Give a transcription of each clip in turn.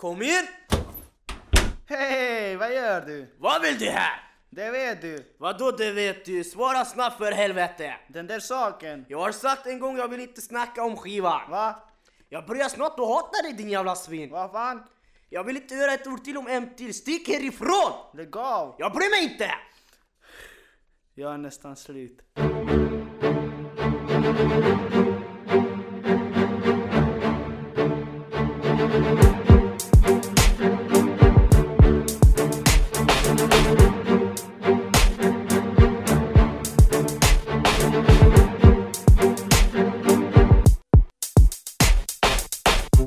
Kom in! Hej, vad gör du? Vad vill du här? Det vet du. Vadå det vet du? Svara snabbt för helvete! Den där saken. Jag har sagt en gång jag vill inte snacka om skivan. Va? Jag börjar snart att hata dig din jävla svin. Vad fan? Jag vill inte höra ett ord till om M till. Stick härifrån! Lägg av. Jag bryr mig inte! Jag är nästan slut.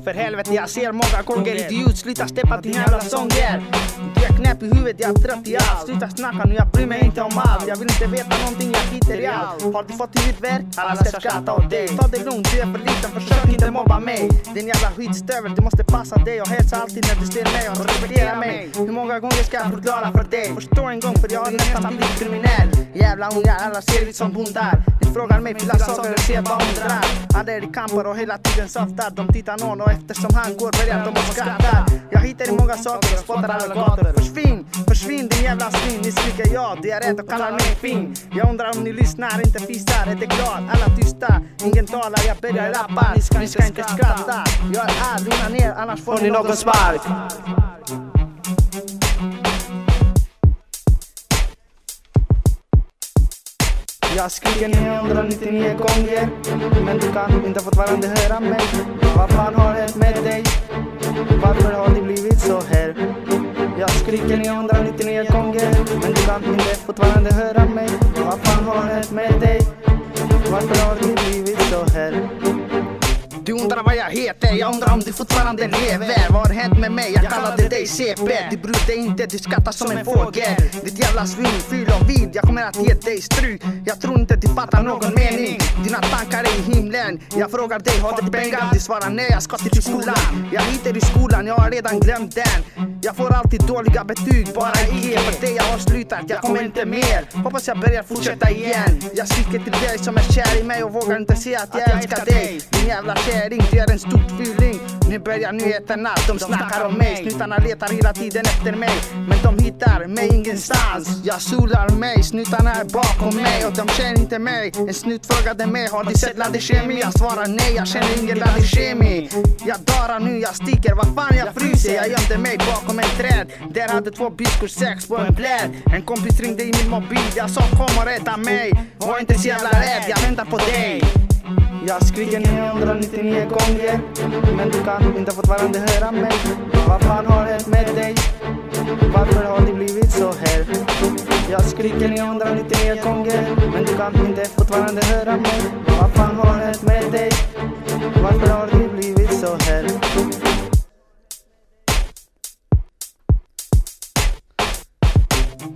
För helvete jag ser många gånger idiot sluta steppa din jävla sånger. Du är knäpp i huvudet, jag är trött i allt. Sluta snacka nu, jag bryr mig inte om allt. Jag vill inte veta någonting, jag skiter i allt. Har du fått huvudvärk? Alla ska skratta åt dig. Ta det lugnt, du är för liten, försök inte mobba mig. Din jävla skitstövel, du måste passa dig. Och hälsa alltid när du ser mig och respektera mig. Hur många gånger ska jag förklara för dig? Förstå en gång för jag har nästan blivit kriminell. Jävla ungar, alla ser ut som bondar Ni frågar mig filosofer och ser vad hon drar han är i kamper och hela tiden softar De tittar någon och eftersom han går börjar de att skratta. Jag hittar i många saker och spottar alla gator. Försvinn, försvinn din jävla svin Ni skriker ja, det är rätt och kallar mig fin. Jag undrar om ni lyssnar, inte fisar Är det klart? Alla tysta, ingen talar, jag börjar rappa. Ni ska, ni ska inte skratta. Jag är här, lugna ner annars får ni någon spark Jag skriker 999 gånger Men du kan inte fortfarande höra mig Vad fan har hänt med dig? Varför har det blivit så här? Jag skriker 999 gånger Men du kan inte fortfarande höra mig Vad fan har hänt med dig? Varför har vad jag heter, jag undrar om du fortfarande lever. Vad har hänt med mig? Jag kallade dig CP Du bryr dig inte, du skattar som en fågel. Ditt jävla svin, fyll och vid Jag kommer att ge dig stryk Jag tror inte du fattar någon mening. Dina tankar är i himlen. Jag frågar dig, har du pengar? Du svarar nej, jag ska till skolan. Jag hittar i skolan, jag har redan glömt den. Jag får alltid dåliga betyg, bara E. För dig jag har slutat, jag kommer inte mer. Hoppas jag börjar fortsätta igen. Jag skriker till dig som är kär i mig och vågar inte säga att jag älskar dig. Din jävla kärring, du en stor fylling. Nu börjar nyheterna, de snackar om mig. Snutarna letar hela tiden efter mig Men de hittar mig ingenstans. Jag solar mig, snutarna är bakom mig och de känner inte mig. En snut frågade mig, har du sett Laddy Kemi? Jag svarar nej, jag känner ingen Laddy Kemi Jag darar nu, jag sticker, vad fan jag fryser. Jag gömde mig bakom en träd Där hade två biskor sex på en pläd En kompis ringde i min mobil, jag sa kom och rädda mig. Var inte så jävla rädd, jag väntar på dig jag skriker 999 gånger Men du kan inte fortfarande höra mig Vad fan har hänt med dig? Varför har det blivit så här? Jag skriker 999 gånger Men du kan inte fortfarande höra mig Vad fan har hänt med dig? Varför har det blivit så här?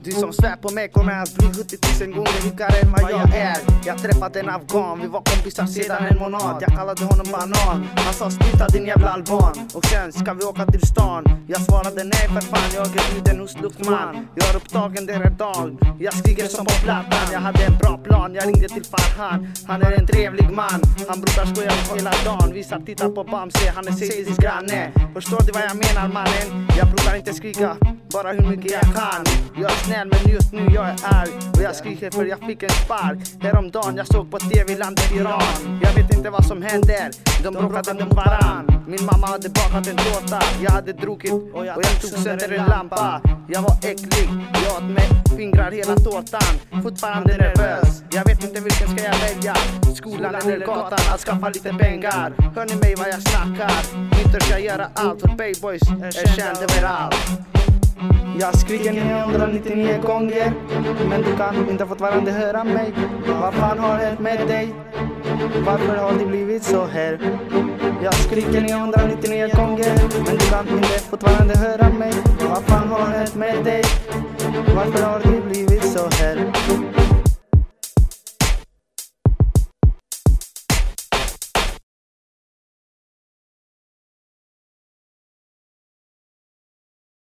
Du som svär på mig kommer att bli 70 000 gånger rikare än vad jag är. Jag träffade en afghan, vi var kompisar sedan en månad Jag kallade honom banan. Han sa sluta din jävla alban. Och sen ska vi åka till stan? Jag svarade nej för fan, jag är bjuden hos luktman Jag är upptagen där en dag. Jag skriker som på plattan Jag hade en bra plan, jag ringde till Farhan. Han är en trevlig man. Han brukar skoja hela dagen. Vissa tittar på Bamse, han är Seydis granne. Förstår du vad jag menar mannen? Jag brukar inte skrika, bara hur mycket jag kan. Jag är snäll men just nu jag är arg. Och jag skriker för jag fick en spark. Häromdagen jag såg på TV landet Iran. Jag vet inte vad som händer. De bråkade mot varann. Min mamma hade bakat en tårta Jag hade druckit och jag tog sönder en lampa. Jag var äcklig, jag åt med fingrar hela tårtan. Fortfarande nervös. Jag vet inte vilken ska jag välja. Skolan eller gatan. att skaffa lite pengar. Hör ni mig vad jag snackar? Inte ska göra allt för Payboys är känd överallt jag skriker 999 gånger Men du kan inte fortfarande höra mig Vad fan har hänt med dig? Varför har det blivit så här? Jag skriker 999 gånger Men du kan inte fortfarande höra mig Vad fan har hänt med dig? Varför har det blivit så här?